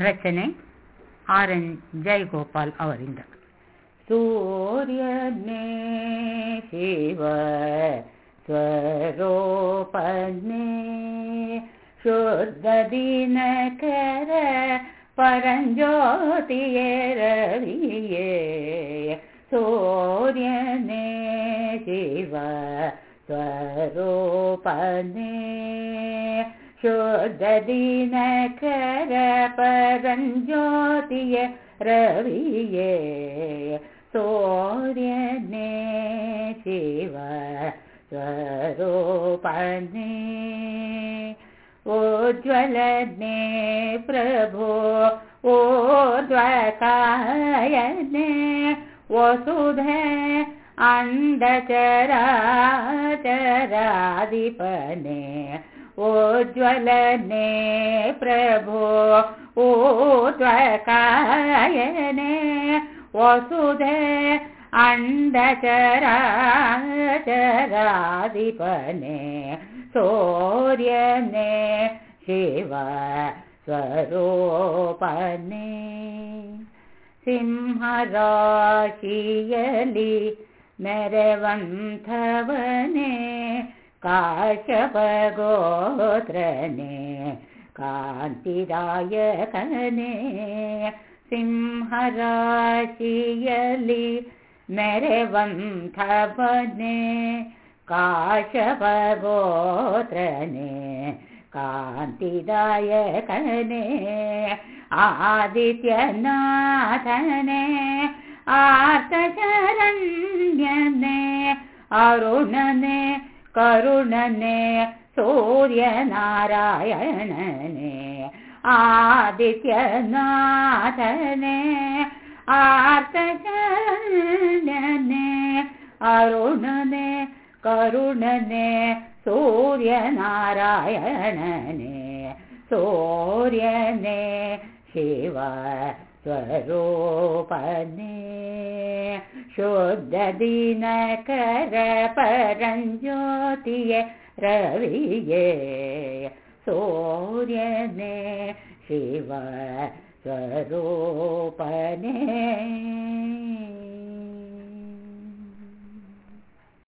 ರಚನೆ R N Jayagopal ಅವರಿಂದ ಸೂರ್ಯನೇ ಶಿವ ಸ್ವರೂಪನೇ ಶುದ್ಧ ದಿನಕರ ಪರಂಜ್ಯೋತಿಯೇ ರವಿಯೇ ಸೂರ್ಯನೇ ಶಿವ ಸ್ವರೂಪನೇ शोदीनकरपरञ्ज्योतिय रविये सौर्यने शिव स्वरूपणे ओ प्रभो ओ द्वकायने वसुभे अन्दचरा उज्ज्वलने प्रभो ऊर्ध्वकायने वसुधे अन्धचराचराधिपने सौर्यने शिव स्वरूपने सिंहराशियलि मेरवन्थवने काशपगोत्रने कान्तिदायकने सिंहराशियलि मेरवन्थवने काशपगोत्रने कान्तिदायकने आदित्यनाथने आर्तशरण्यने अरुणने करुणने सूर्यनारायणने आदित्यनाथने आर्तशरण्यने अरुणने करुणने सूर्यनारायणने सूर्यने शिव स्वरूपने शुद्धदिनकर परञ्ज्योतिये रविये सूर्यने शिव स्वरूपने